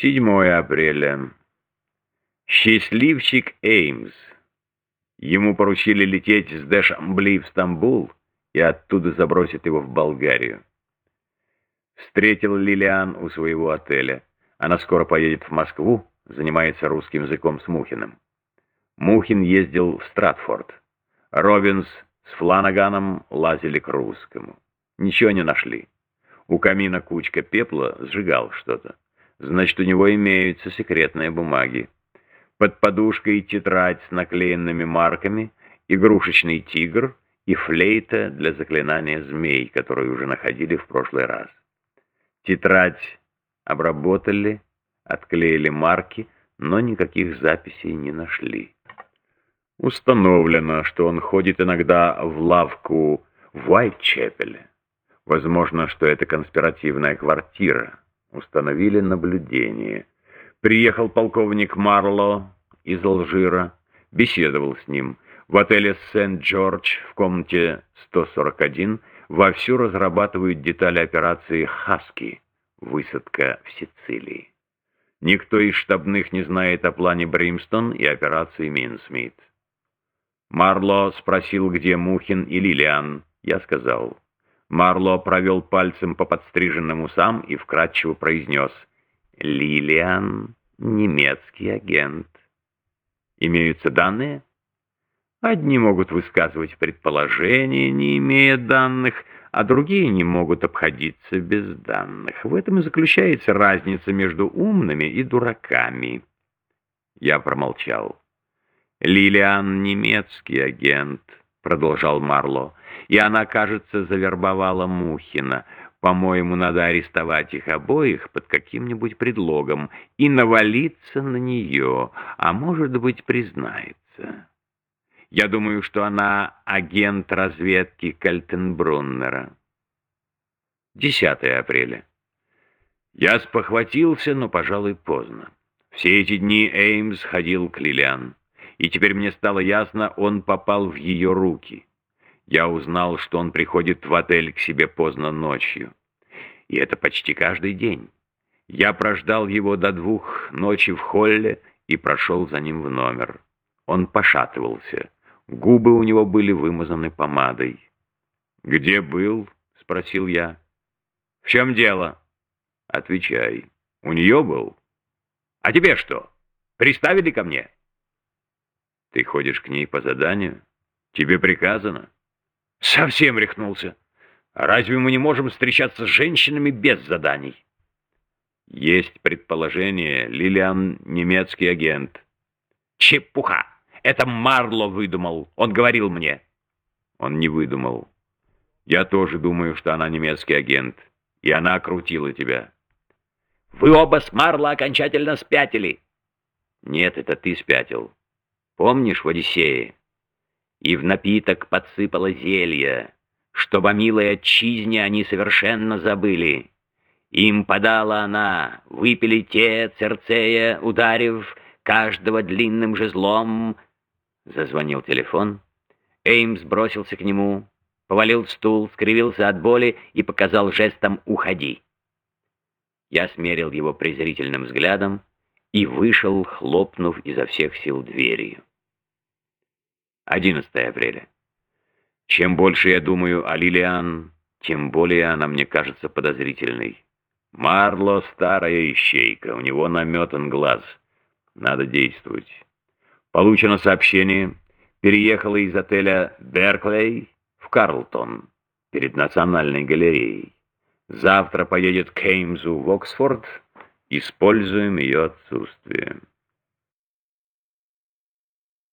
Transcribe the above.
7 апреля. Счастливчик Эймс. Ему поручили лететь с Дэшамбли в Стамбул и оттуда забросить его в Болгарию. Встретил Лилиан у своего отеля. Она скоро поедет в Москву, занимается русским языком с Мухиным. Мухин ездил в Стратфорд. Робинс с Фланаганом лазили к русскому. Ничего не нашли. У камина кучка пепла сжигал что-то. Значит, у него имеются секретные бумаги. Под подушкой тетрадь с наклеенными марками, игрушечный тигр и флейта для заклинания змей, которую уже находили в прошлый раз. Тетрадь обработали, отклеили марки, но никаких записей не нашли. Установлено, что он ходит иногда в лавку в Уайтчепеле. Возможно, что это конспиративная квартира. Установили наблюдение. Приехал полковник Марло из Алжира, беседовал с ним. В отеле «Сент-Джордж» в комнате 141 вовсю разрабатывают детали операции «Хаски» — высадка в Сицилии. Никто из штабных не знает о плане Бримстон и операции Минсмит. Марло спросил, где Мухин и Лилиан. Я сказал. Марло провел пальцем по подстриженным усам и вкратчиво произнес «Лилиан — немецкий агент». Имеются данные? Одни могут высказывать предположения, не имея данных, а другие не могут обходиться без данных. В этом и заключается разница между умными и дураками. Я промолчал. «Лилиан — немецкий агент», — продолжал Марло, — «и она, кажется, завербовала Мухина. По-моему, надо арестовать их обоих под каким-нибудь предлогом и навалиться на нее, а может быть, признается». Я думаю, что она агент разведки Кальтенбруннера. 10 апреля. Я спохватился, но, пожалуй, поздно. Все эти дни Эймс ходил к Лилиан, и теперь мне стало ясно, он попал в ее руки. Я узнал, что он приходит в отель к себе поздно ночью. И это почти каждый день. Я прождал его до двух ночи в холле и прошел за ним в номер. Он пошатывался. Губы у него были вымазаны помадой. «Где был?» — спросил я. «В чем дело?» «Отвечай. У нее был?» «А тебе что? Приставили ко мне?» «Ты ходишь к ней по заданию? Тебе приказано?» «Совсем рехнулся. Разве мы не можем встречаться с женщинами без заданий?» «Есть предположение, Лилиан — немецкий агент». «Чепуха!» Это Марло выдумал. Он говорил мне. Он не выдумал. Я тоже думаю, что она немецкий агент. И она окрутила тебя. Вы оба с Марло окончательно спятили. Нет, это ты спятил. Помнишь в Одиссее? И в напиток подсыпала зелье, чтобы о милой отчизне они совершенно забыли. Им подала она, выпили те, Церцея, ударив каждого длинным жезлом, Зазвонил телефон. Эймс бросился к нему, повалил стул, скривился от боли и показал жестом «Уходи». Я смерил его презрительным взглядом и вышел, хлопнув изо всех сил дверью. 11 апреля. Чем больше я думаю о Лилиан, тем более она мне кажется подозрительной. Марло — старая ищейка, у него наметан глаз. Надо действовать. Получено сообщение. Переехала из отеля «Берклей» в Карлтон перед Национальной галереей. Завтра поедет к Кеймзу в Оксфорд. Используем ее отсутствие.